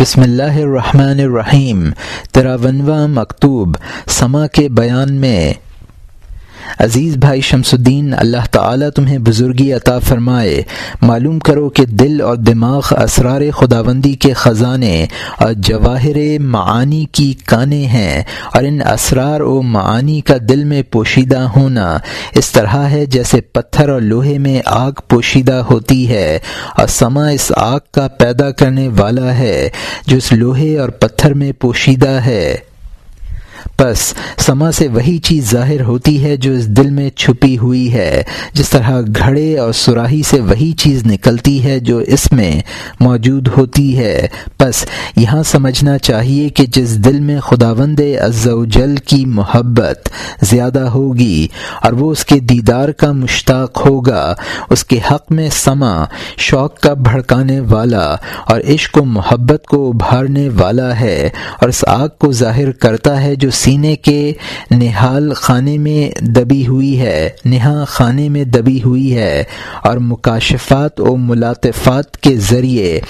بسم اللہ الرحمن الرحیم تراونواں مکتوب سما کے بیان میں۔ عزیز بھائی شمس الدین اللہ تعالیٰ تمہیں بزرگی عطا فرمائے۔ معلوم کرو کہ دل اور دماغ اسرار خداوندی کے خزانے اور جواہر معانی کی کانے ہیں اور ان اسرار و معانی کا دل میں پوشیدہ ہونا۔ اس طرح ہے جیسے پتھر اور لوہے میں آگ پوشیدہ ہوتی ہے اور سما اس آگ کا پیدا کرنے والا ہے جو اس لوہے اور پتھر میں پوشیدہ ہے۔ بس سما سے وہی چیز ظاہر ہوتی ہے جو اس دل میں چھپی ہوئی ہے۔ جس طرح گھڑے اور سراہی سے وہی چیز نکلتی ہے جو اس میں موجود ہوتی ہے۔ بس یہاں سمجھنا چاہیے کہ جس دل میں خداوند جل کی محبت زیادہ ہوگی اور وہ اس کے دیدار کا مشتاق ہوگا، اس کے حق میں سما شوق کا بھڑکانے والا اور عشق و محبت کو ابھارنے والا ہے اور اس آگ کو ظاہر کرتا ہے جو سینے کے نہال خانے میں دبی ہوئی ہے، نہا خانے میں دبی ہوئی ہے اور مکاشفات و ملاطفات کے ذریعے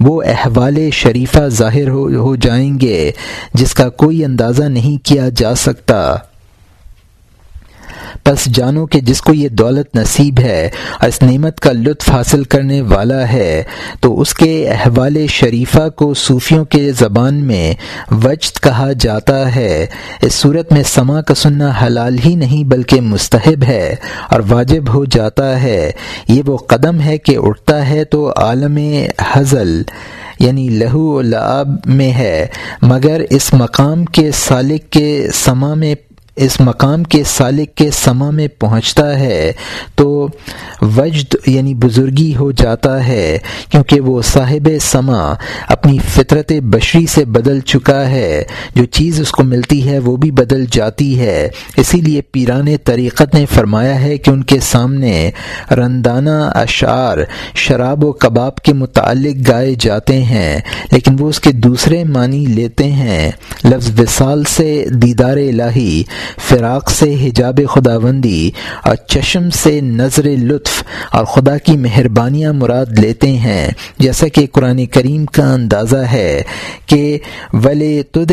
وہ احوال شریفہ ظاہر ہو جائیں گے، جس کا کوئی اندازہ نہیں کیا جا سکتا۔ پس جانو کہ جس کو یہ دولت نصیب ہے اور اس نعمت کا لطف حاصل کرنے والا ہے، تو اس کے احوال شریفہ کو صوفیوں کے زبان میں وجد کہا جاتا ہے۔ اس صورت میں سما کا سننا حلال ہی نہیں بلکہ مستحب ہے اور واجب ہو جاتا ہے۔ یہ وہ قدم ہے کہ اٹھتا ہے تو عالم حضل یعنی لہو و لعب میں ہے، مگر اس مقام کے سالک کے سما میں اس مقام کے سالک کے سما میں پہنچتا ہے تو وجد یعنی بزرگی ہو جاتا ہے کیونکہ وہ صاحب سما اپنی فطرت بشری سے بدل چکا ہے۔ جو چیز اس کو ملتی ہے وہ بھی بدل جاتی ہے۔ اسی لیے پیران طریقت نے فرمایا ہے کہ ان کے سامنے رندانہ اشعار شراب و کباب کے متعلق گائے جاتے ہیں، لیکن وہ اس کے دوسرے معنی لیتے ہیں۔ لفظ وصال سے دیدار الہی فراق سے حجاب خداوندی اور چشم سے نظر لطف اور خدا کی مہربانیاں مراد لیتے ہیں۔ جیسا کہ قرآن کریم کا اندازہ ہے کہ ولی تد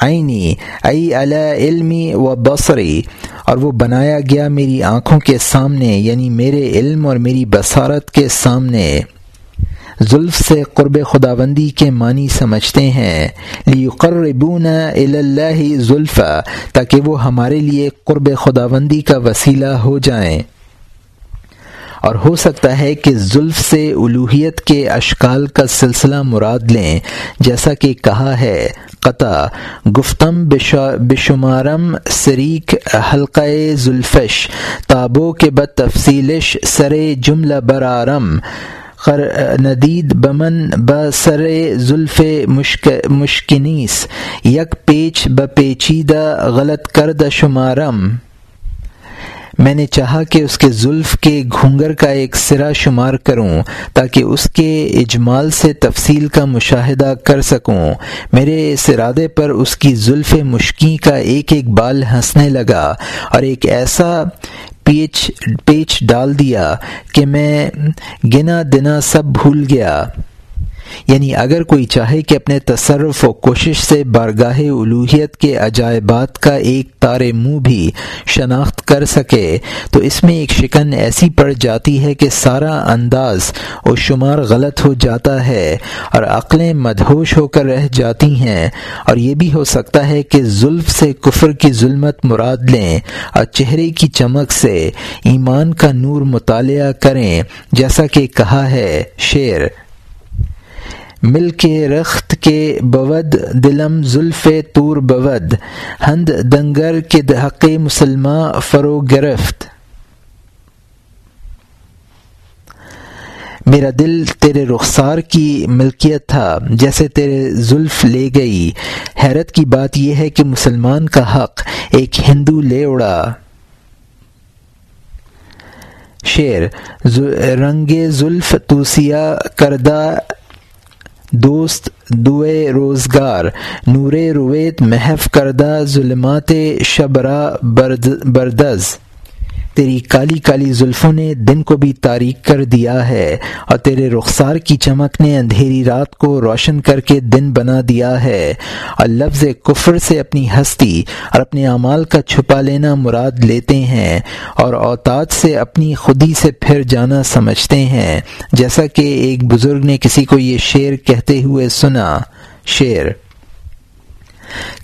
عینی ائی علمی و بصری، اور وہ بنایا گیا میری آنکھوں کے سامنے یعنی میرے علم اور میری بصارت کے سامنے۔ زلف سے قرب خداوندی کے معنی سمجھتے ہیں۔ لیقربون اللہ زلف، تاکہ وہ ہمارے لیے قرب خداوندی کا وسیلہ ہو جائیں۔ اور ہو سکتا ہے کہ زلف سے الوحیت کے اشکال کا سلسلہ مراد لیں۔ جیسا کہ کہا ہے قطع، گفتم بشمارم سریک حلقہ زلفش، تابو کے بد تفصیلش سر جملہ برارم۔ ندید بمن بسر زلف مشکنیس، یک پیچ بپیچیدہ غلط کرد شمارم۔ میں نے چاہا کہ اس کے زلف کے گھونگر کا ایک سرا شمار کروں، تاکہ اس کے اجمال سے تفصیل کا مشاہدہ کر سکوں۔ میرے اس ارادے پر اس کی زلف مشکی کا ایک ایک بال ہنسنے لگا اور ایک ایسا پیچ پیچ ڈال دیا کہ میں گنا دنا سب بھول گیا۔ یعنی اگر کوئی چاہے کہ اپنے تصرف و کوشش سے بارگاہ الوحیت کے عجائبات کا ایک تار منہ بھی شناخت کر سکے، تو اس میں ایک شکن ایسی پڑ جاتی ہے کہ سارا انداز و شمار غلط ہو جاتا ہے اور عقلیں مدہوش ہو کر رہ جاتی ہیں۔ اور یہ بھی ہو سکتا ہے کہ زلف سے کفر کی ظلمت مراد لیں اور چہرے کی چمک سے ایمان کا نور مطالعہ کریں، جیسا کہ کہا ہے شعر مل کے رخت کے بود، دلم زلف تور بود، ہند دنگر کے دحق مسلمہ فرو گرفت۔ میرا دل تیرے رخسار کی ملکیت تھا، جیسے تیرے زلف لے گئی۔ حیرت کی بات یہ ہے کہ مسلمان کا حق ایک ہندو لے اڑا۔ شعر رنگ زلف توسیہ کردہ دوست دوئے روزگار نور رویت محف کردہ ظلمات شبرا بردز۔ تیری کالی کالی زلفوں نے دن کو بھی تاریک کر دیا ہے اور تیرے رخسار کی چمک نے اندھیری رات کو روشن کر کے دن بنا دیا ہے اور لفظ کفر سے اپنی ہستی اور اپنے اعمال کا چھپا لینا مراد لیتے ہیں اور اوتاد سے اپنی خودی سے پھر جانا سمجھتے ہیں۔ جیسا کہ ایک بزرگ نے کسی کو یہ شعر کہتے ہوئے سنا، شعر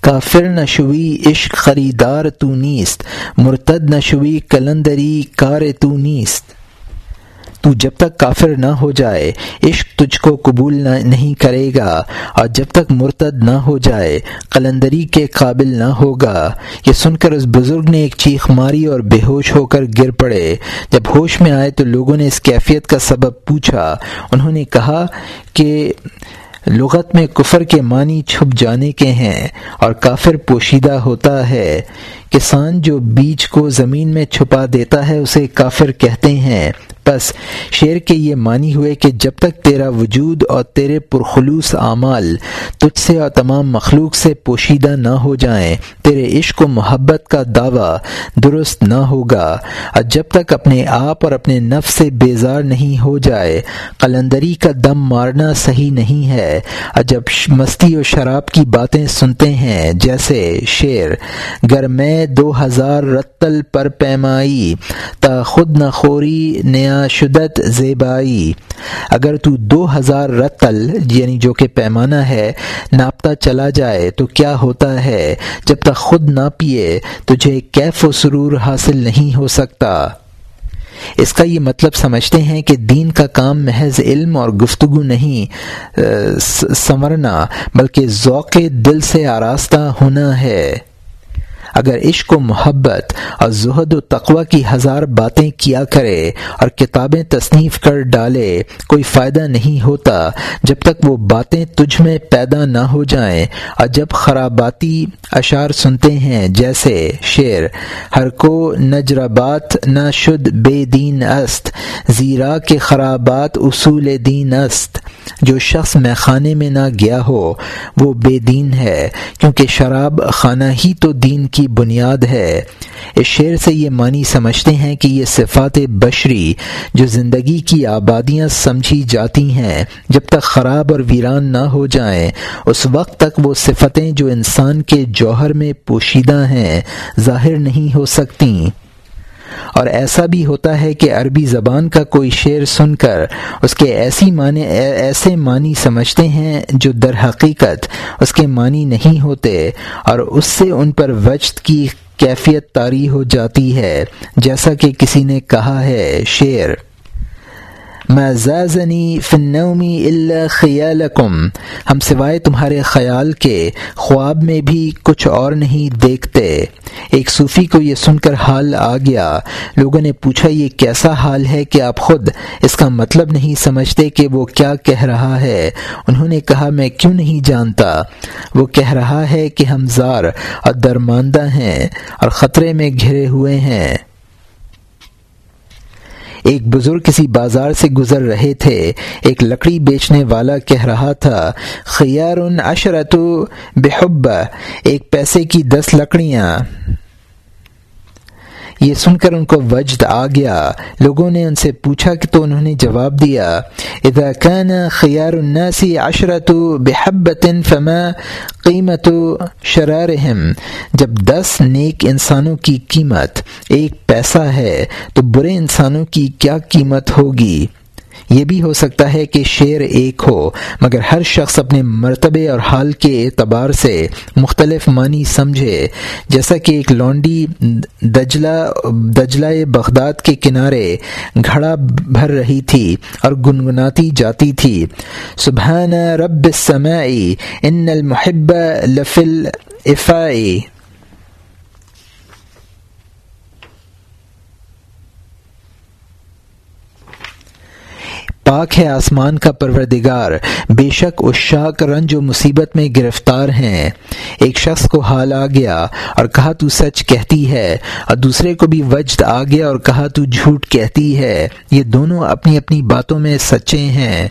کافر نشوی عشق خریدار تو نیست، مرتد نشوی کلندری کار تو نیست۔ تو جب تک کافر نہ ہو جائے، عشق تجھ کو قبول نہیں کرے گا۔ اور جب تک مرتد نہ ہو جائے قلندری کے قابل نہ ہوگا۔ یہ سن کر اس بزرگ نے ایک چیخ ماری اور بے ہوش ہو کر گر پڑے۔ جب ہوش میں آئے تو لوگوں نے اس کیفیت کا سبب پوچھا۔ انہوں نے کہا کہ لغت میں کفر کے معنی چھپ جانے کے ہیں اور کافر پوشیدہ ہوتا ہے۔ کسان جو بیج کو زمین میں چھپا دیتا ہے، اسے کافر کہتے ہیں۔ بس شعر کے یہ معنی ہوئے کہ جب تک تیرا وجود اور تیرے پرخلوص اعمال تجھ سے اور تمام مخلوق سے پوشیدہ نہ ہو جائیں، تیرے عشق و محبت کا دعویٰ درست نہ ہوگا۔ اور جب تک اپنے آپ اور اپنے نفس سے بیزار نہیں ہو جائے، قلندری کا دم مارنا صحیح نہیں ہے۔ اور جب مستی و شراب کی باتیں سنتے ہیں، جیسے شعر، گر میں دو ہزار رتل پر پیمائی، تا خود نہ خوری نیا شدت زیبائی۔ اگر تو دو ہزار رتل یعنی جو کہ پیمانہ ہے، ناپتا چلا جائے، تو کیا ہوتا ہے؟ جب تک خود نہ پیے، تجھے کیف و سرور حاصل نہیں ہو سکتا۔ اس کا یہ مطلب سمجھتے ہیں کہ دین کا کام محض علم اور گفتگو نہیں سنورنا، بلکہ ذوق دل سے آراستہ ہونا ہے۔ اگر عشق و محبت اور زہد و تقوی کی ہزار باتیں کیا کرے اور کتابیں تصنیف کر ڈالے، کوئی فائدہ نہیں ہوتا جب تک وہ باتیں تجھ میں پیدا نہ ہو جائیں۔ اور جب خراباتی اشعار سنتے ہیں، جیسے شعر، ہر کو نجربات نہ شد بے دین است، زیرا کے خرابات اصول دین است۔ جو شخص میں خانے میں نہ گیا ہو، وہ بے دین ہے، کیونکہ شراب خانہ ہی تو دین کی بنیاد ہے۔ اس شعر سے یہ معنی سمجھتے ہیں کہ یہ صفات بشری جو زندگی کی آبادیاں سمجھی جاتی ہیں، جب تک خراب اور ویران نہ ہو جائیں، اس وقت تک وہ صفتیں جو انسان کے جوہر میں پوشیدہ ہیں، ظاہر نہیں ہو سکتیں۔ اور ایسا بھی ہوتا ہے کہ عربی زبان کا کوئی شعر سن کر اس کے ایسی معنی ایسے معنی سمجھتے ہیں جو در حقیقت اس کے معنی نہیں ہوتے اور اس سے ان پر وجد کی کیفیت طاری ہو جاتی ہے، جیسا کہ کسی نے کہا ہے، شعر۔ زازنی فنومی اللہ خیالکم ہم سوائے تمہارے خیال کے خواب میں بھی کچھ اور نہیں دیکھتے۔ ایک صوفی کو یہ سن کر حال آ گیا۔ لوگوں نے پوچھا، یہ کیسا حال ہے کہ آپ خود اس کا مطلب نہیں سمجھتے کہ وہ کیا کہہ رہا ہے؟ انہوں نے کہا، میں کیوں نہیں جانتا؟ وہ کہہ رہا ہے کہ ہم زار اور درماندہ ہیں اور خطرے میں گھرے ہوئے ہیں۔ ایک بزرگ کسی بازار سے گزر رہے تھے، ایک لکڑی بیچنے والا کہہ رہا تھا، خیار اشرت بحب ایک پیسے کی دس لکڑیاں۔ یہ سن کر ان کو وجد آ گیا۔ لوگوں نے ان سے پوچھا کہ تو انہوں نے جواب دیا، اذا كان خيار الناس عشرت بحبة فما قیمت شرارهم جب دس نیک انسانوں کی قیمت ایک پیسہ ہے، تو برے انسانوں کی کیا قیمت ہوگی؟ یہ بھی ہو سکتا ہے کہ شعر ایک ہو، مگر ہر شخص اپنے مرتبے اور حال کے اعتبار سے مختلف معنی سمجھے۔ جیسا کہ ایک لونڈی دجلہ دجلہ بغداد کے کنارے گھڑا بھر رہی تھی اور گنگناتی جاتی تھی۔ سبحان رب السمائی ان المحب لفل افائی پاک ہے آسمان کا پروردگار۔ بے شک اس شاک رنج و مصیبت میں گرفتار ہیں۔ ایک شخص کو حال آ گیا اور کہا، تو سچ کہتی ہے۔ اور دوسرے کو بھی وجد آ گیا اور کہا، تو جھوٹ کہتی ہے۔ یہ دونوں اپنی اپنی باتوں میں سچے ہیں۔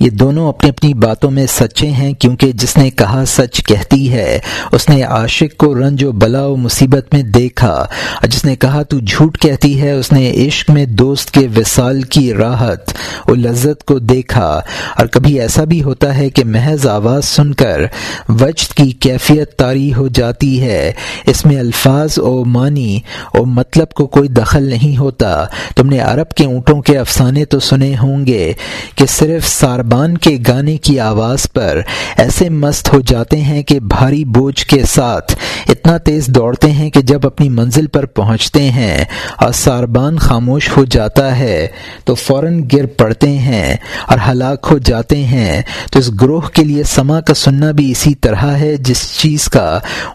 یہ دونوں اپنی اپنی باتوں میں سچے ہیں کیونکہ جس نے کہا سچ کہتی ہے، اس نے عاشق کو رنج و بلا و مصیبت میں دیکھا۔ اور جس نے کہا تو جھوٹ کہتی ہے، اس نے عشق میں دوست کے وصال کی راحت و لذت کو دیکھا۔ اور کبھی ایسا بھی ہوتا ہے کہ محض آواز سن کر وجد کی کیفیت طاری ہو جاتی ہے۔ اس میں الفاظ و معنی و مطلب کو کوئی دخل نہیں ہوتا۔ تم نے عرب کے اونٹوں کے افسانے تو سنے ہوں گے کہ صرف سار بان کے گانے کی آواز پر ایسے مست ہو جاتے ہیں کہ بھاری بوجھ کے ساتھ اتنا تیز دوڑتے ہیں کہ جب اپنی منزل پر پہنچتے ہیں اور ساربان خاموش ہو جاتا ہے تو فوراً گر پڑتے ہیں اور ہلاک ہو جاتے ہیں تو اس گروہ کے لیے سما کا سننا بھی اسی طرح ہے جس چیز کا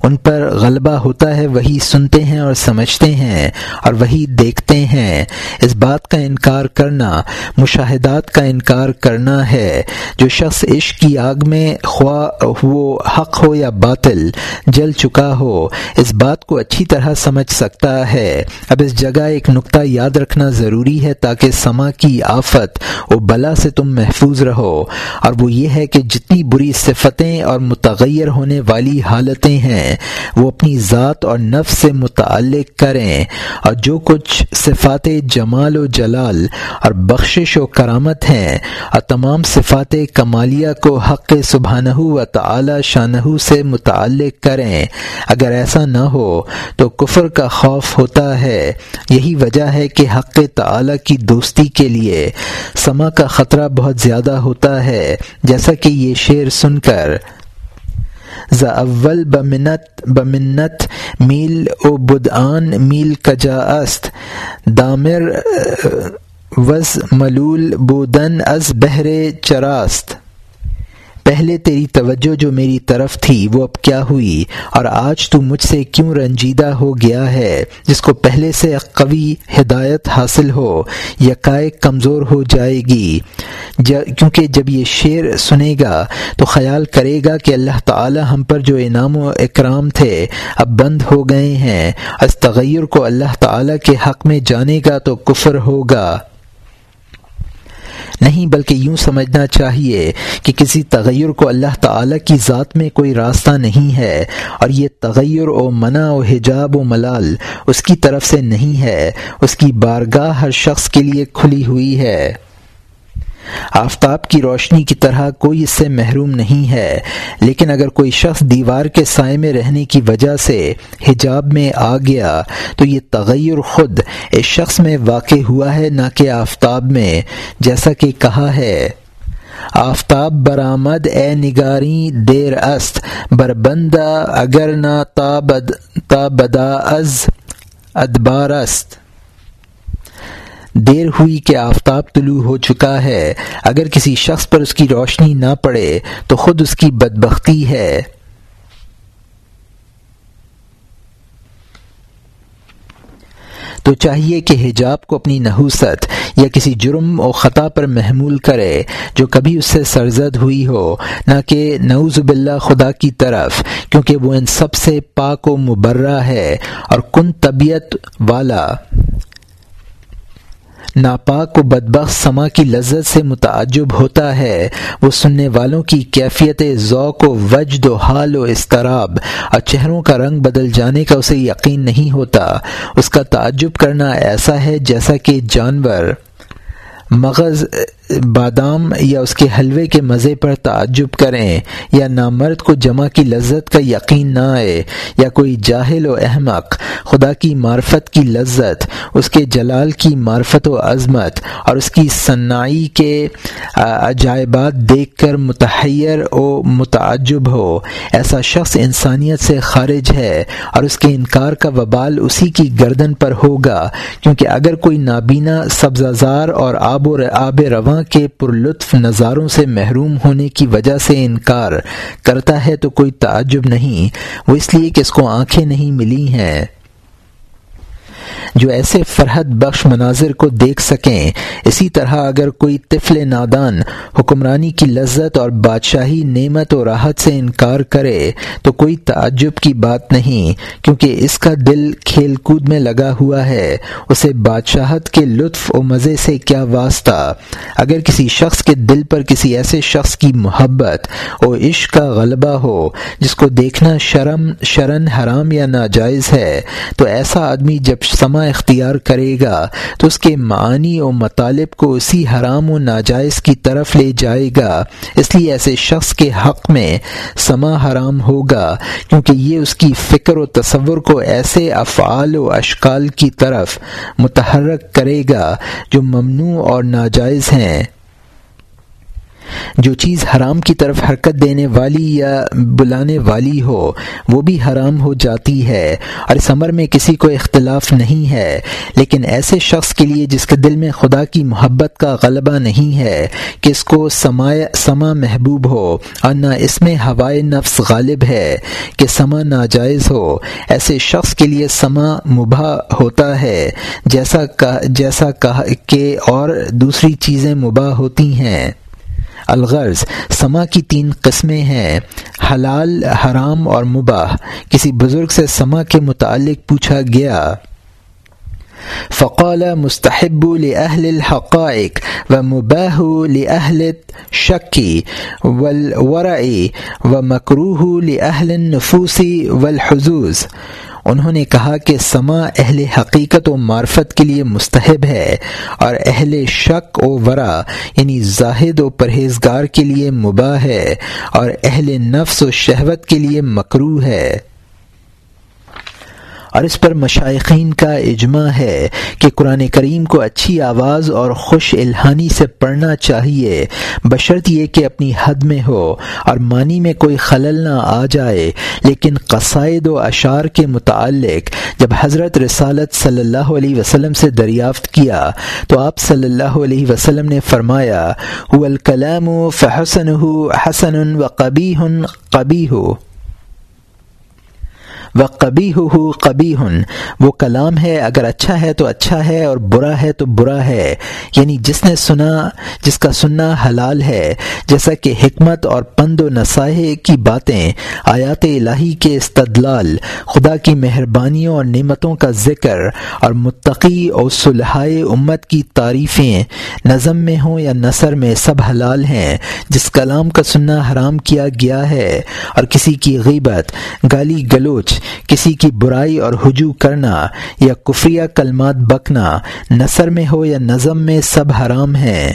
ان پر غلبہ ہوتا ہے، وہی سنتے ہیں اور سمجھتے ہیں اور وہی دیکھتے ہیں۔ اس بات کا انکار کرنا، مشاہدات کا انکار کرنا ہے۔ ہے جو شخص عشق کی آگ میں خواہ وہ حق ہو یا باطل جل چکا ہو، اس بات کو اچھی طرح سمجھ سکتا ہے۔ اب اس جگہ ایک نقطہ یاد رکھنا ضروری ہے تاکہ سما کی آفت و بلا سے تم محفوظ رہو۔ اور وہ یہ ہے کہ جتنی بری صفتیں اور متغیر ہونے والی حالتیں ہیں، وہ اپنی ذات اور نفس سے متعلق کریں۔ اور جو کچھ صفات جمال و جلال اور بخشش و کرامت ہیں، اور تمام صفات کمالیہ کو حق سبحانہ و تعالی شانہ سے متعلق کریں۔ اگر ایسا نہ ہو تو کفر کا خوف ہوتا ہے۔ یہی وجہ ہے کہ حق تعالی کی دوستی کے لیے سما کا خطرہ بہت زیادہ ہوتا ہے۔ جیسا کہ یہ شعر سن کر ز اول بمنت بمنت، میل او بدعان، میل کجا است، دامر وز ملول بودن از بہر چراست۔ پہلے تیری توجہ جو میری طرف تھی، وہ اب کیا ہوئی؟ اور آج تو مجھ سے کیوں رنجیدہ ہو گیا ہے؟ جس کو پہلے سے قوی ہدایت حاصل ہو، یکائے کمزور ہو جائے گی۔ کیونکہ جب یہ شعر سنے گا، تو خیال کرے گا کہ اللہ تعالی ہم پر جو انعام و اکرام تھے، اب بند ہو گئے ہیں۔ اس تغیر کو اللہ تعالی کے حق میں جانے گا تو کفر ہوگا۔ نہیں بلکہ یوں سمجھنا چاہیے کہ کسی تغیر کو اللہ تعالی کی ذات میں کوئی راستہ نہیں ہے اور یہ تغیر و منع و حجاب و ملال اس کی طرف سے نہیں ہے، اس کی بارگاہ ہر شخص کے لیے کھلی ہوئی ہے۔ آفتاب کی روشنی کی طرح کوئی اس سے محروم نہیں ہے، لیکن اگر کوئی شخص دیوار کے سائے میں رہنے کی وجہ سے حجاب میں آ گیا تو یہ تغیر خود اس شخص میں واقع ہوا ہے نہ کہ آفتاب میں، جیسا کہ کہا ہے، آفتاب برآمد، اے نگاری، دیر است، بربندہ، اگر نہ تابدا از، ادبار است۔ دیر ہوئی کہ آفتاب طلوع ہو چکا ہے۔ اگر کسی شخص پر اس کی روشنی نہ پڑے، تو خود اس کی بدبختی ہے۔ تو چاہیے کہ حجاب کو اپنی نحوست یا کسی جرم و خطا پر محمول کرے، جو کبھی اس سے سرزد ہوئی ہو، نہ کہ نعوذ باللہ خدا کی طرف، کیونکہ وہ ان سب سے پاک و مبرہ ہے اور کن طبیعت والا۔ ناپاک و بدبخت سما کی لذت سے متعجب ہوتا ہے۔ وہ سننے والوں کی کیفیت ذوق و وجد و حال و استراب اور چہروں کا رنگ بدل جانے کا اسے یقین نہیں ہوتا۔ اس کا تعجب کرنا ایسا ہے جیسا کہ جانور۔ مغز بادام یا اس کے حلوے کے مزے پر تعجب کریں، یا نامرد کو جمع کی لذت کا یقین نہ آئے، یا کوئی جاہل و احمق، خدا کی معرفت کی لذت، اس کے جلال کی معرفت و عظمت، اور اس کی صنائی کے عجائبات دیکھ کر متحیر و متعجب ہو۔ ایسا شخص انسانیت سے خارج ہے، اور اس کے انکار کا وبال اسی کی گردن پر ہوگا، کیونکہ اگر کوئی نابینا سبزازار اور آب و آب رواں کے پرلطف نظاروں سے محروم ہونے کی وجہ سے انکار کرتا ہے تو کوئی تعجب نہیں، وہ اس لیے کہ اس کو آنکھیں نہیں ملی ہیں۔ جو ایسے فرحت بخش مناظر کو دیکھ سکیں۔ اسی طرح اگر کوئی طفل نادان حکمرانی کی لذت اور بادشاہی نعمت و راحت سے انکار کرے تو کوئی تعجب کی بات نہیں، کیونکہ اس کا دل کھیل کود میں لگا ہوا ہے۔ اسے بادشاہت کے لطف و مزے سے کیا واسطہ؟ اگر کسی شخص کے دل پر کسی ایسے شخص کی محبت اور عشق کا غلبہ ہو جس کو دیکھنا شرم، شرن حرام یا ناجائز ہے، تو ایسا آدمی جب سمجھ اختیار کرے گا تو اس کے معنی و مطالب کو اسی حرام و ناجائز کی طرف لے جائے گا۔ اس لیے ایسے شخص کے حق میں سما حرام ہوگا، کیونکہ یہ اس کی فکر و تصور کو ایسے افعال و اشکال کی طرف متحرک کرے گا جو ممنوع اور ناجائز ہیں۔ جو چیز حرام کی طرف حرکت دینے والی یا بلانے والی ہو، وہ بھی حرام ہو جاتی ہے۔ اور اس عمر میں کسی کو اختلاف نہیں ہے۔ لیکن ایسے شخص کے لیے جس کے دل میں خدا کی محبت کا غلبہ نہیں ہے کہ اس کو سما محبوب ہو، اور نہ اس میں ہوائے نفس غالب ہے کہ سما ناجائز ہو۔ ایسے شخص کے لیے سما مباح ہوتا ہے، جیسا کہ جیسا کہ اور دوسری چیزیں مباح ہوتی ہیں۔ الغرض سما کی تین قسمیں ہیں، حلال، حرام اور مباح۔ کسی بزرگ سے سما کے متعلق پوچھا گیا، فقال مستحب لأهل الحقائق ومباه لأهل الشك والورع ومكروه لأهل النفوس والحزوز انہوں نے کہا کہ سما اہل حقیقت و معرفت کے لیے مستحب ہے اور اہل شک و ورا یعنی زاہد و پرہیزگار کے لیے مباح ہے اور اہل نفس و شہوت کے لیے مکرو ہے۔ اور اس پر مشائقین کا اجماع ہے کہ قرآن کریم کو اچھی آواز اور خوش الہانی سے پڑھنا چاہیے۔ بشرط یہ کہ اپنی حد میں ہو اور معنی میں کوئی خلل نہ آ جائے۔ لیکن قصائد و اشعار کے متعلق جب حضرت رسالت صلی اللہ علیہ وسلم سے دریافت کیا تو آپ صلی اللہ علیہ وسلم نے فرمایا الکلام فحسن حسن و قبی ہن قبی ہو وہ کبھی ہو کبھی ہن وہ کلام ہے، اگر اچھا ہے تو اچھا ہے اور برا ہے تو برا ہے۔ یعنی جس نے سنا، جس کا سننا حلال ہے، جیسا کہ حکمت اور پند و نصائح کی باتیں، آیات الہی کے استدلال، خدا کی مہربانیوں اور نعمتوں کا ذکر اور متقی اور صلحائے امت کی تعریفیں، نظم میں ہوں یا نثر میں سب حلال ہیں۔ جس کلام کا سننا حرام کیا گیا ہے اور کسی کی غیبت، گالی گلوچ کسی کی برائی اور ہجو کرنا یا کفریہ کلمات بکنا نثر میں ہو یا نظم میں سب حرام ہیں۔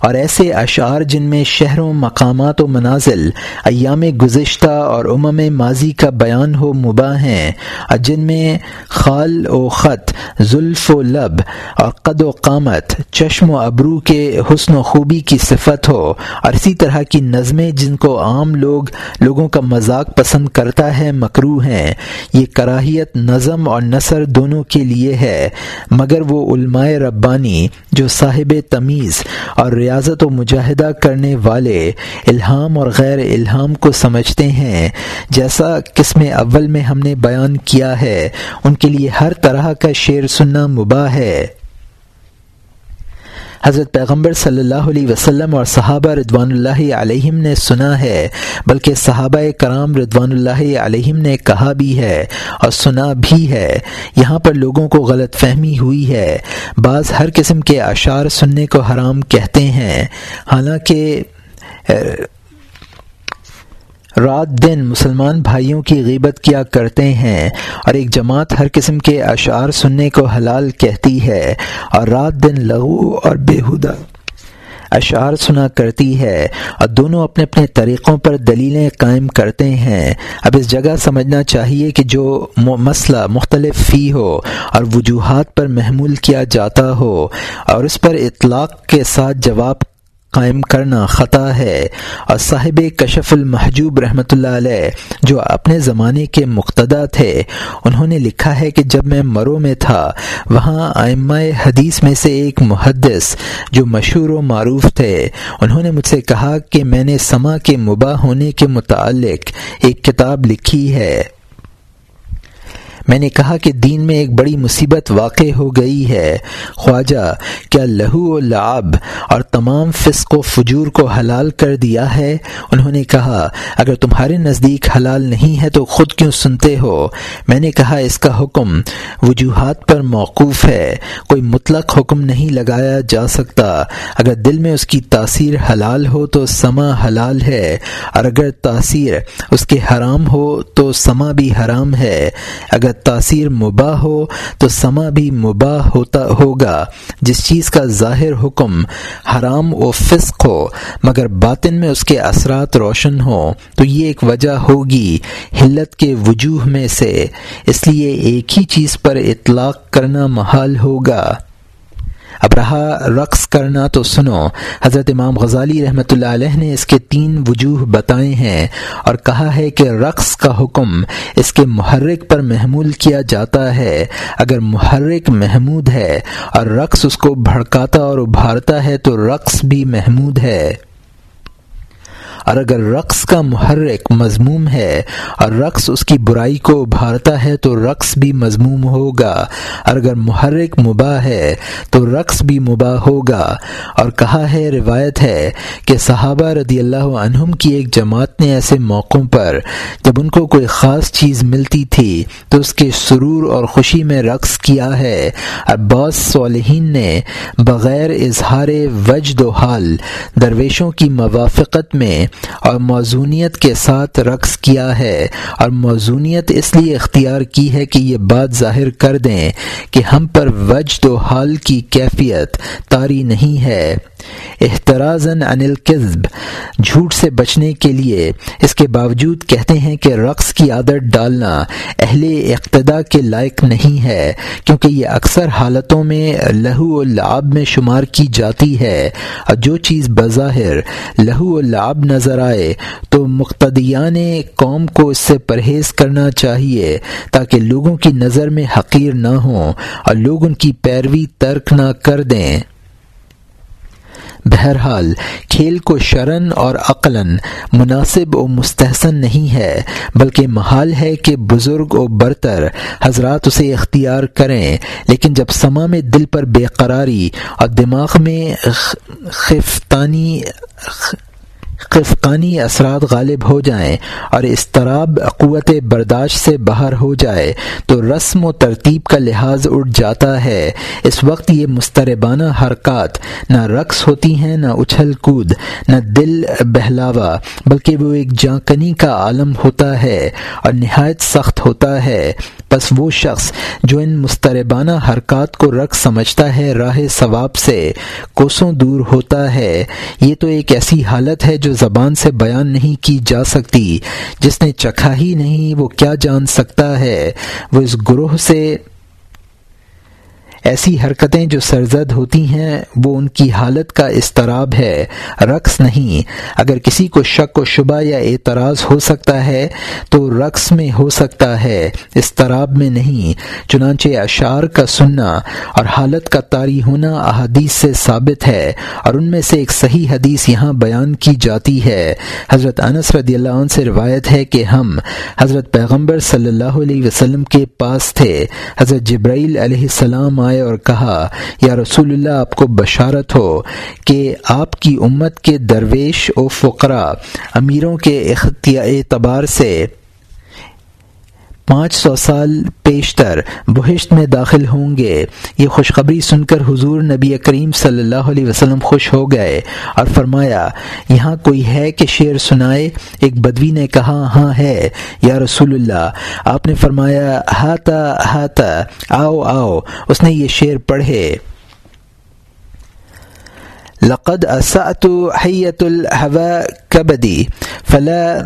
اور ایسے اشعار جن میں شہروں، مقامات و منازل، ایام گزشتہ اور امم ماضی کا بیان ہو مباح ہیں، اور جن میں خال و خط، زلف و لب اور قد و قامت، چشم و ابرو کے حسن و خوبی کی صفت ہو، اور اسی طرح کی نظمیں جن کو عام لوگ، لوگوں کا مذاق پسند کرتا ہے مکرو ہیں۔ یہ کراہیت، نظم اور نثر دونوں کے لیے ہے، مگر وہ علماء ربانی جو صاحب تمیز اور ریاضت و مجاہدہ کرنے والے الہام اور غیر الہام کو سمجھتے ہیں۔ جیسا قسم اول میں ہم نے بیان کیا ہے، ان کے لیے ہر طرح کا شعر سننا مباح ہے۔ حضرت پیغمبر صلی اللہ علیہ وسلم اور صحابہ ردوان اللہ علیہم نے سنا ہے، بلکہ صحابہ کرام ردوان اللہ علیہم نے کہا بھی ہے اور سنا بھی ہے۔ یہاں پر لوگوں کو غلط فہمی ہوئی ہے۔ بعض ہر قسم کے اشعار سننے کو حرام کہتے ہیں۔ حالانکہ رات دن مسلمان بھائیوں کی غیبت کیا کرتے ہیں اور ایک جماعت ہر قسم کے اشعار سننے کو حلال کہتی ہے اور رات دن لغو اور بےحدہ اشعار سنا کرتی ہے اور دونوں اپنے اپنے طریقوں پر دلیلیں قائم کرتے ہیں۔ اب اس جگہ سمجھنا چاہیے کہ جو مسئلہ مختلف فی ہو اور وجوہات پر محمول کیا جاتا ہو اور اس پر اطلاق کے ساتھ جواب قائم کرنا خطا ہے۔ اور صاحب کشف المحجوب رحمۃ اللہ علیہ، جو اپنے زمانے کے مقتدا تھے، انہوں نے لکھا ہے کہ جب میں مرو میں تھا، وہاں آئمہ حدیث میں سے ایک محدث جو مشہور و معروف تھے، انہوں نے مجھ سے کہا کہ میں نے سما کے مباح ہونے کے متعلق ایک کتاب لکھی ہے۔ میں نے کہا کہ دین میں ایک بڑی مصیبت واقع ہو گئی ہے۔ خواجہ، کیا لہو و لعب اور تمام فسق و فجور کو حلال کر دیا ہے؟ انہوں نے کہا، اگر تمہارے نزدیک حلال نہیں ہے تو خود کیوں سنتے ہو؟ میں نے کہا، اس کا حکم وجوہات پر موقوف ہے۔ کوئی مطلق حکم نہیں لگایا جا سکتا۔ اگر دل میں اس کی تاثیر حلال ہو تو سما حلال ہے، اور اگر تاثیر اس کے حرام ہو تو سما بھی حرام ہے۔ اگر تاثیر مباح ہو تو سما بھی مباح ہوتا ہوگا، جس چیز کا ظاہر حکم حرام و فسق ہو، مگر باطن میں اس کے اثرات روشن ہوں، تو یہ ایک وجہ ہوگی حلت کے وجوہ میں سے۔ اس لیے ایک ہی چیز پر اطلاق کرنا محال ہوگا۔ اب رہا رقص کرنا تو سنو۔ حضرت امام غزالی رحمۃ اللہ علیہ نے اس کے تین وجوہ بتائے ہیں اور کہا ہے کہ رقص کا حکم اس کے محرک پر محمول کیا جاتا ہے۔ اگر محرک محمود ہے اور رقص اس کو بھڑکاتا اور ابھارتا ہے تو رقص بھی محمود ہے۔ اور اگر رقص کا محرک مضموم ہے اور رقص اس کی برائی کو ابھارتا ہے تو رقص بھی مضموم ہوگا۔ اور اگر محرک مباح ہے تو رقص بھی مباح ہوگا۔ اور کہا ہے، روایت ہے کہ صحابہ رضی اللہ عنہم کی ایک جماعت نے ایسے موقعوں پر جب ان کو کوئی خاص چیز ملتی تھی تو اس کے سرور اور خوشی میں رقص کیا ہے۔ اور بعض صالحین نے بغیر اظہار وجد و حال درویشوں کی موافقت میں اور موزونیت کے ساتھ رقص کیا ہے اور موزونیت اس لیے اختیار کی ہے کہ یہ بات ظاہر کر دیں کہ ہم پر وجد و حال کی کیفیت طاری نہیں ہے۔ احتراز الکذب جھوٹ سے بچنے کے لیے۔ اس کے باوجود کہتے ہیں کہ رقص کی عادت ڈالنا اہل اقتدا کے لائق نہیں ہے، کیونکہ یہ اکثر حالتوں میں لہو و لعب میں شمار کی جاتی ہے۔ اور جو چیز بظاہر لہو و لعب نظر آئے تو مقتدیان قوم کو اس سے پرہیز کرنا چاہیے، تاکہ لوگوں کی نظر میں حقیر نہ ہوں اور لوگ ان کی پیروی ترک نہ کر دیں۔ بہرحال کھیل کو شرن اور عقلاً مناسب و مستحسن نہیں ہے، بلکہ محال ہے کہ بزرگ و برتر حضرات اسے اختیار کریں، لیکن جب سما میں دل پر بے قراری اور دماغ میں خفتانی قفقانی اثرات غالب ہو جائیں اور استراب قوت برداشت سے باہر ہو جائے تو رسم و ترتیب کا لحاظ اٹھ جاتا ہے۔ اس وقت یہ مستربانہ حرکات نہ رقص ہوتی ہیں، نہ اچھل کود، نہ دل بہلاوا، بلکہ وہ ایک جانکنی کا عالم ہوتا ہے اور نہایت سخت ہوتا ہے۔ بس وہ شخص جو ان مستربانہ حرکات کو رقص سمجھتا ہے راہ ثواب سے کوسوں دور ہوتا ہے۔ یہ تو ایک ایسی حالت ہے جو زبان سے بیان نہیں کی جا سکتی، جس نے چکھا ہی نہیں، وہ کیا جان سکتا ہے؟ وہ اس گروہ سے ایسی حرکتیں جو سرزد ہوتی ہیں، وہ ان کی حالت کا استراب ہے، رقص نہیں۔ اگر کسی کو شک و شبہ یا اعتراض ہو سکتا ہے، تو رقص میں ہو سکتا ہے استراب میں نہیں۔ چنانچہ اشعار کا سننا اور حالت کا طاری ہونا احادیث سے ثابت ہے اور ان میں سے ایک صحیح حدیث یہاں بیان کی جاتی ہے۔ حضرت انس رضی اللہ عنہ سے روایت ہے کہ ہم حضرت پیغمبر صلی اللہ علیہ وسلم کے پاس تھے۔ حضرت جبرائیل علیہ السلام فرمائے اور کہا، یا رسول اللہ، آپ کو بشارت ہو کہ آپ کی امت کے درویش و فقرا امیروں کے اعتبار سے پانچ سو سال پیشتر بہشت میں داخل ہوں گے۔ یہ خوشخبری سن کر حضور نبی کریم صلی اللہ علیہ وسلم خوش ہو گئے اور فرمایا، یہاں کوئی ہے کہ شعر سنائے؟ ایک بدوی نے کہا ہاں ہے۔ یا رسول اللہ، آپ نے فرمایا، ہاتا ہاتا، آؤ آؤ۔ اس نے یہ شعر پڑھے۔ لقد اسعت حیت الحوا کبدی، فلا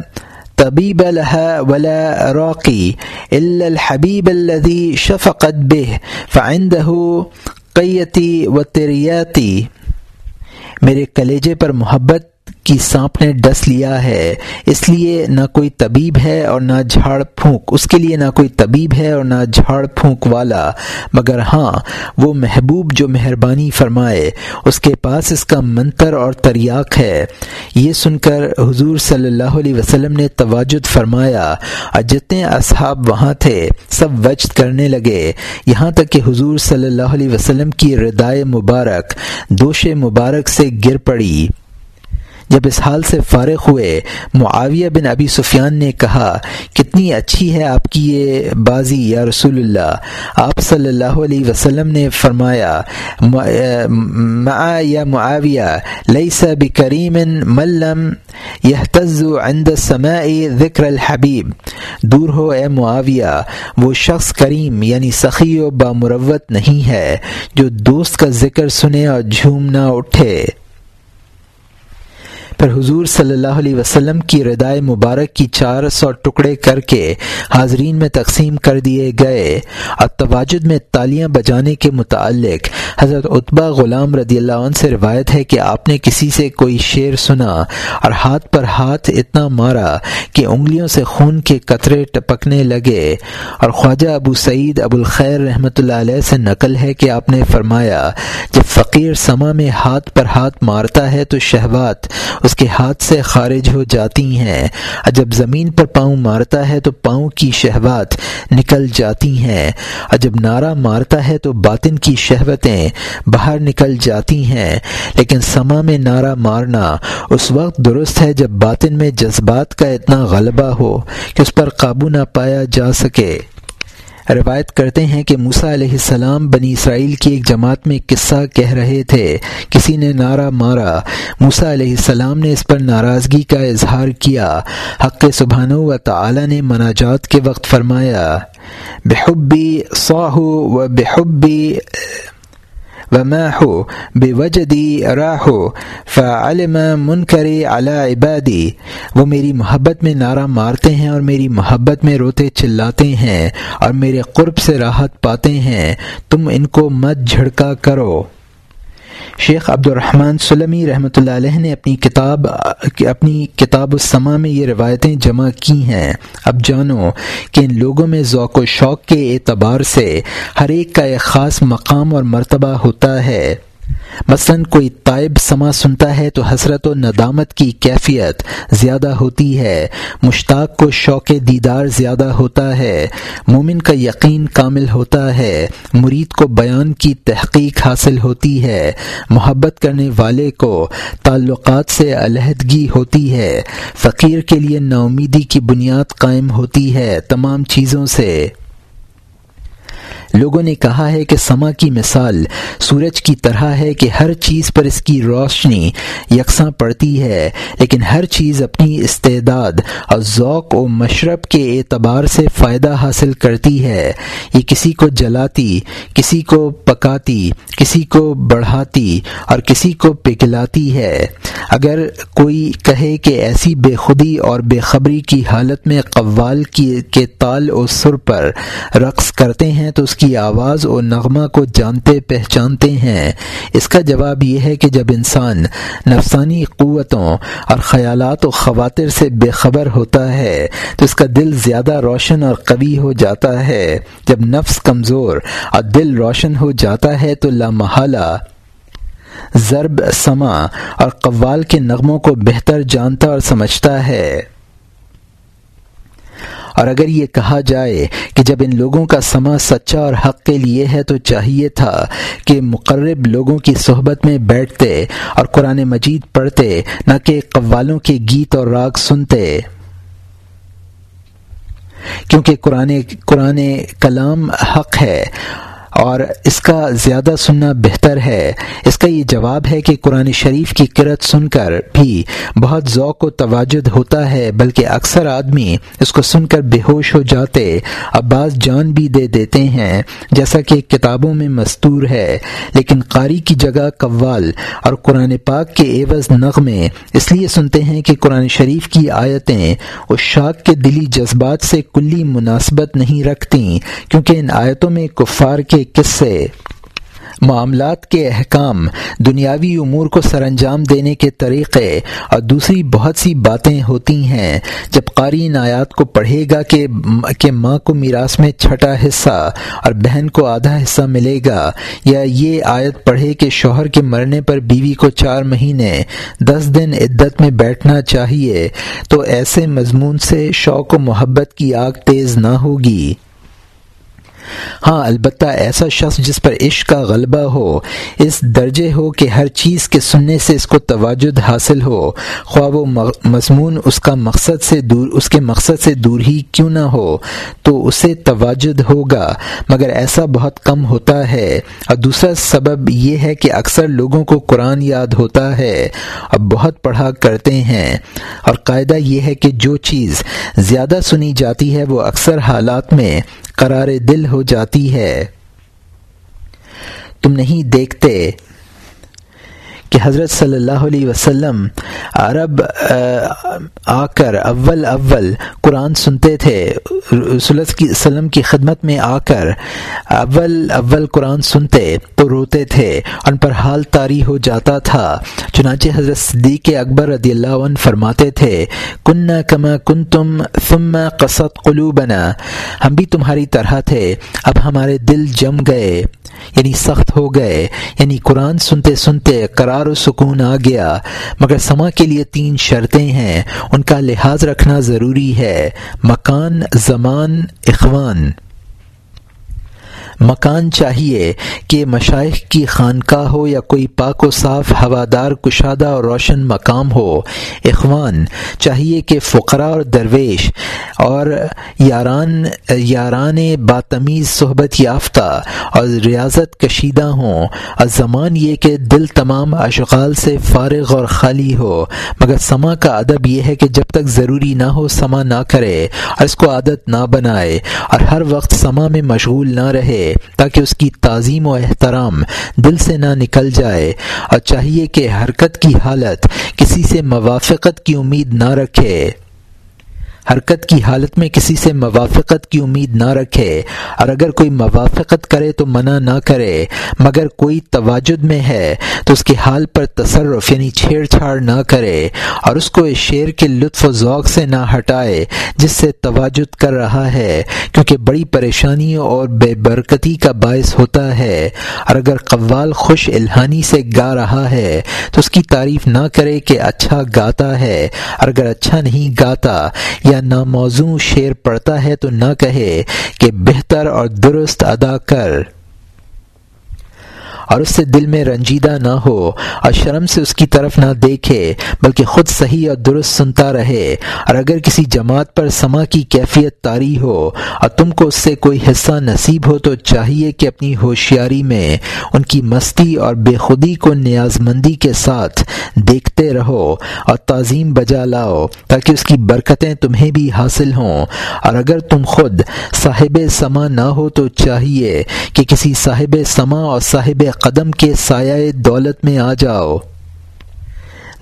طبيب لها ولا راقي إلا الحبيب الذي شفقت به، فعنده قیتی و تریاتی میرے کلیجے پر محبت کی سانپ نے ڈس لیا ہے۔ اس لیے نہ کوئی طبیب ہے اور نہ جھاڑ پھونک۔ اس کے لیے نہ کوئی طبیب ہے اور نہ جھاڑ پھونک والا۔ مگر ہاں وہ محبوب جو مہربانی فرمائے، اس کے پاس اس کا منتر اور تریاق ہے۔ یہ سن کر حضور صلی اللہ علیہ وسلم نے تواجد فرمایا۔ اور جتنے اصحاب وہاں تھے، سب وجد کرنے لگے۔ یہاں تک کہ حضور صلی اللہ علیہ وسلم کی ردائے مبارک، دوش مبارک سے گر پڑی۔ جب اس حال سے فارغ ہوئے، معاویہ بن ابی سفیان نے کہا، کتنی اچھی ہے آپ کی یہ بازی یا رسول اللہ؟ آپ صلی اللہ علیہ وسلم نے فرمایا یا معاویہ، لیس بکریم ملم یحتز عند سماع ذکر الحبیب. دور ہو اے معاویہ، وہ شخص کریم یعنی سخی و بامروت نہیں ہے جو دوست کا ذکر سنے اور جھومنا اٹھے۔ پھر حضور صلی اللہ علیہ وسلم کی ردائے مبارک کی چار سو ٹکڑے کر کے حاضرین میں تقسیم کر دیے گئے۔ اور تواجد میں تالیاں بجانے کے متعلق حضرت اتبا غلام رضی اللہ عنہ سے روایت ہے کہ آپ نے کسی سے کوئی شعر سنا اور ہاتھ پر ہاتھ اتنا مارا کہ انگلیوں سے خون کے قطرے ٹپکنے لگے اور خواجہ ابو سعید ابو الخیر رحمۃ اللہ علیہ سے نقل ہے کہ آپ نے فرمایا، جب فقیر سما میں ہاتھ پر ہاتھ مارتا ہے تو شہوات اس کے ہاتھ سے خارج ہو جاتی ہیں، اور جب زمین پر پاؤں مارتا ہے تو پاؤں کی شہوات نکل جاتی ہیں، اور جب نعرہ مارتا ہے تو باطن کی شہوتیں باہر نکل جاتی ہیں۔ لیکن سما میں نعرہ مارنا اس وقت درست ہے جب باطن میں جذبات کا اتنا غلبہ ہو کہ اس پر قابو نہ پایا جا سکے۔ روایت کرتے ہیں کہ موسا علیہ السلام بنی اسرائیل کی ایک جماعت میں قصہ کہہ رہے تھے۔ کسی نے نعرہ مارا۔ موسا علیہ السلام نے اس پر ناراضگی کا اظہار کیا۔ حق سبحانہ و تعالی نے مناجات کے وقت فرمایا، بحبی صاحو و بحبی وما ہو بے وجدی راہو فعلم منکری علی عبادی وہ میری محبت میں نعرہ مارتے ہیں اور میری محبت میں روتے چلاتے ہیں اور میرے قرب سے راحت پاتے ہیں تم ان کو مت جھڑکا کرو۔ شیخ عبد الرحمن سلمی رحمۃ اللہ علیہ نے اپنی کتاب اپنی کتاب السما میں یہ روایتیں جمع کی ہیں۔ اب جانو کہ ان لوگوں میں ذوق و شوق کے اعتبار سے ہر ایک کا ایک خاص مقام اور مرتبہ ہوتا ہے۔ مثلا کوئی طائب سما سنتا ہے تو حسرت و ندامت کی کیفیت زیادہ ہوتی ہے۔ مشتاق کو شوق دیدار زیادہ ہوتا ہے۔ مومن کا یقین کامل ہوتا ہے۔ مرید کو بیان کی تحقیق حاصل ہوتی ہے۔ محبت کرنے والے کو تعلقات سے علیحدگی ہوتی ہے۔ فقیر کے لیے نامیدی کی بنیاد قائم ہوتی ہے تمام چیزوں سے۔ لوگوں نے کہا ہے کہ سما کی مثال سورج کی طرح ہے کہ ہر چیز پر اس کی روشنی یکساں پڑتی ہے، لیکن ہر چیز اپنی استعداد اور ذوق و مشرب کے اعتبار سے فائدہ حاصل کرتی ہے۔ یہ کسی کو جلاتی، کسی کو پکاتی، کسی کو بڑھاتی اور کسی کو پگلاتی ہے۔ اگر کوئی کہے کہ ایسی بے خودی اور بے خبری کی حالت میں قوال کی کے تال و سر پر رقص کرتے ہیں تو اس کی آواز اور نغمہ کو جانتے پہچانتے ہیں۔ اس کا جواب یہ ہے کہ جب انسان نفسانی قوتوں اور خیالات و خواتر سے بے خبر ہوتا ہے، تو اس کا دل زیادہ روشن اور قوی ہو جاتا ہے۔ جب نفس کمزور اور دل روشن ہو جاتا ہے، تو لامحالہ ضرب سما اور قوال کے نغموں کو بہتر جانتا اور سمجھتا ہے۔ اور اگر یہ کہا جائے کہ جب ان لوگوں کا سما سچا اور حق کے لیے ہے تو چاہیے تھا کہ مقرب لوگوں کی صحبت میں بیٹھتے اور قرآن مجید پڑھتے، نہ کہ قوالوں کے گیت اور راگ سنتے۔ کیونکہ قرآن قرآن کلام حق ہے۔ اور اس کا زیادہ سننا بہتر ہے۔ اس کا یہ جواب ہے کہ قرآن شریف کی کرت سن کر بھی بہت ذوق و تواجد ہوتا ہے، بلکہ اکثر آدمی اس کو سن کر بے ہوش ہو جاتے، اب بعض جان بھی دے دیتے ہیں، جیسا کہ کتابوں میں مستور ہے۔ لیکن قاری کی جگہ قوال اور قرآن پاک کے ایوز نغمے اس لیے سنتے ہیں کہ قرآن شریف کی آیتیں اس شاک کے دلی جذبات سے کلی مناسبت نہیں رکھتی کیونکہ ان آیتوں میں کفار کے قصے۔ معاملات کے احکام، دنیاوی امور کو سر انجام دینے کے طریقے اور دوسری بہت سی باتیں ہوتی ہیں۔ جب قاری ان آیات کو پڑھے گا کہ کہ ماں کو میراث میں چھٹا حصہ اور بہن کو آدھا حصہ ملے گا، یا یہ آیت پڑھے کہ شوہر کے مرنے پر بیوی کو چار مہینے، دس دن عدت میں بیٹھنا چاہیے، تو ایسے مضمون سے شوق و محبت کی آگ تیز نہ ہوگی۔ ہاں البتہ ایسا شخص جس پر عشق کا غلبہ ہو، اس درجے ہو کہ ہر چیز کے سننے سے اس کو تواجد حاصل ہو۔ خواب و مضمون اس کا مقصد سے دور، اس کے مقصد سے دور ہی کیوں نہ ہو، تو اسے تواجد ہوگا۔ مگر ایسا بہت کم ہوتا ہے۔ اور دوسرا سبب یہ ہے کہ اکثر لوگوں کو قرآن یاد ہوتا ہے۔ اور بہت پڑھا کرتے ہیں۔ اور قاعدہ یہ ہے کہ جو چیز زیادہ سنی جاتی ہے وہ اکثر حالات میں قرار دل ہو جاتی ہے۔ تم نہیں دیکھتے کہ حضرت صلی اللہ علیہ وسلم، عرب، آ کر اول اول قرآن سنتے تھے، رسول وسلم کی خدمت میں آ کر اول اول قرآن سنتے تو روتے تھے، ان پر حال طاری ہو جاتا تھا۔ چنانچہ حضرت صدیق اکبر رضی اللہ عنہ فرماتے تھے کن کما کن تم ثم قصد قلوبنا ہم بھی تمہاری طرح تھے، اب ہمارے دل جم گئے یعنی سخت ہو گئے یعنی قرآن سنتے سنتے قرار و سکون آ گیا، مگر سما کے لیے تین شرطیں ہیں، ان کا لحاظ رکھنا ضروری ہے۔ مکان، زمان، اخوان۔ مکان چاہیے کہ مشائق کی خانقاہ ہو یا کوئی پاک و صاف ہوادار کشادہ اور روشن مقام ہو۔ اخوان، چاہیے کہ فقراء اور درویش اور یاران یاران باتمیز صحبت یافتہ اور ریاضت کشیدہ ہوں۔ اور زمان یہ کہ دل تمام اشغال سے فارغ اور خالی ہو۔ مگر سما کا ادب یہ ہے کہ جب تک ضروری نہ ہو سما نہ کرے اور اس کو عادت نہ بنائے اور ہر وقت سما میں مشغول نہ رہے۔ تاکہ اس کی تعظیم و احترام دل سے نہ نکل جائے اور چاہیے کہ حرکت کی حالت کسی سے موافقت کی امید نہ رکھے۔ حرکت کی حالت میں کسی سے موافقت کی امید نہ رکھے۔ اور اگر کوئی موافقت کرے تو منع نہ کرے، مگر کوئی تواجد میں ہے تو اس کے حال پر تصرف یعنی چھیڑ چھاڑ نہ کرے اور اس کو اس شعر کے لطف و ذوق سے نہ ہٹائے، جس سے تواجد کر رہا ہے، کیونکہ بڑی پریشانی اور بے برکتی کا باعث ہوتا ہے۔ اور اگر قوال خوش الہانی سے گا رہا ہے تو اس کی تعریف نہ کرے کہ اچھا گاتا ہے۔ اور اگر اچھا نہیں گاتا یا ناموزوں شعر پڑتا ہے تو نہ کہے کہ بہتر اور درست ادا کر۔ اور اس سے دل میں رنجیدہ نہ ہو اور شرم سے اس کی طرف نہ دیکھے، بلکہ خود صحیح اور درست سنتا رہے۔ اور اگر کسی جماعت پر سما کی کیفیت تاری ہو اور تم کو اس سے کوئی حصہ نصیب ہو، تو چاہیے کہ اپنی ہوشیاری میں ان کی مستی اور بے خودی کو نیاز مندی کے ساتھ دیکھتے رہو اور تعظیم بجا لاؤ، تاکہ اس کی برکتیں تمہیں بھی حاصل ہوں۔ اور اگر تم خود صاحب سما نہ ہو، تو چاہیے کہ کسی صاحب سما اور صاحب قدم کے سایہ دولت میں آ جاؤ۔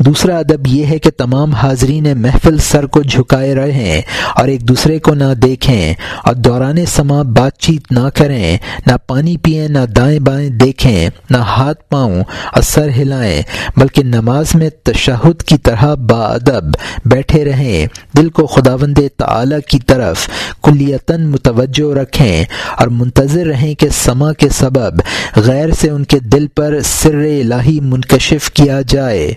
دوسرا ادب یہ ہے کہ تمام حاضرین محفل سر کو جھکائے رہیں اور ایک دوسرے کو نہ دیکھیں اور دوران سما بات چیت نہ کریں، نہ پانی پئیں، نہ دائیں بائیں دیکھیں، نہ ہاتھ پاؤں اور سر ہلائیں، بلکہ نماز میں تشہد کی طرح با ادب بیٹھے رہیں، دل کو خداوند تعالی کی طرف کلیتاً متوجہ رکھیں اور منتظر رہیں کہ سما کے سبب غیر سے ان کے دل پر سر الہی منکشف کیا جائے۔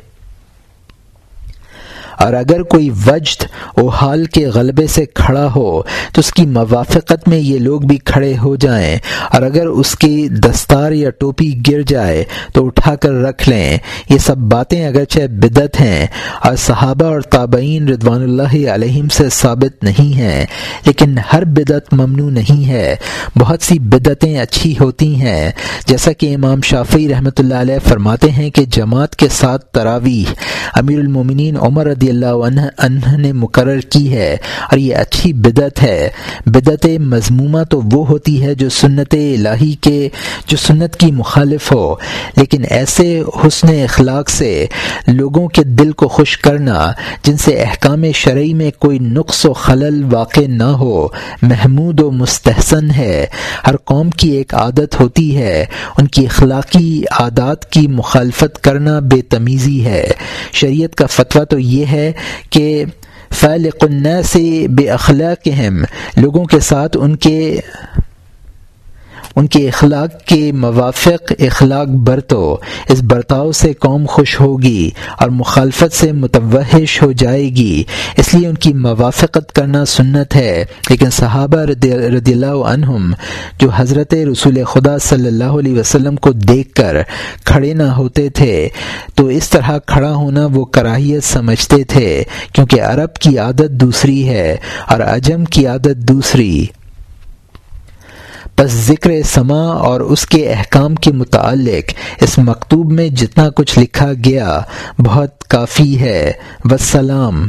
اور اگر کوئی وجد و حال کے غلبے سے کھڑا ہو تو اس کی موافقت میں یہ لوگ بھی کھڑے ہو جائیں اور اگر اس کی دستار یا ٹوپی گر جائے تو اٹھا کر رکھ لیں۔ یہ سب باتیں اگرچہ بدت ہیں اور صحابہ اور تابعین ردوان اللہ علیہم سے ثابت نہیں ہیں، لیکن ہر بدت ممنوع نہیں ہے۔ بہت سی بدتیں اچھی ہوتی ہیں، جیسا کہ امام شافی رحمۃ اللہ علیہ فرماتے ہیں کہ جماعت کے ساتھ تراویح، امیر المومنین عمر رضی اللہ عنہ عنہ نے مقرر کی ہے اور یہ اچھی بدت ہے۔ بدت مضمومہ تو وہ ہوتی ہے جو سنت الہی کے جو سنت کی مخالف ہو۔ لیکن ایسے حسن اخلاق سے لوگوں کے دل کو خوش کرنا، جن سے احکام شرعی میں کوئی نقص و خلل واقع نہ ہو، محمود و مستحسن ہے۔ ہر قوم کی ایک عادت ہوتی ہے۔ ان کی اخلاقی عادات کی مخالفت کرنا بے تمیزی ہے۔ شریعت کا فتویٰ تو یہ ہے کہ فالق الناس بے اخلاق لوگوں کے ساتھ ان کے ان کے اخلاق کے موافق اخلاق برتو۔ اس برتاؤ سے قوم خوش ہوگی اور مخالفت سے متوحش ہو جائے گی۔ اس لیے ان کی موافقت کرنا سنت ہے۔ لیکن صحابہ رضی اللہ عنہم جو حضرت رسول خدا صلی اللہ علیہ وسلم کو دیکھ کر کھڑے نہ ہوتے تھے، تو اس طرح کھڑا ہونا وہ کراہیت سمجھتے تھے۔ کیونکہ عرب کی عادت دوسری ہے اور عجم کی عادت دوسری۔ بس ذکر سما اور اس کے احکام کے متعلق اس مکتوب میں جتنا کچھ لکھا گیا بہت کافی ہے۔ وسلام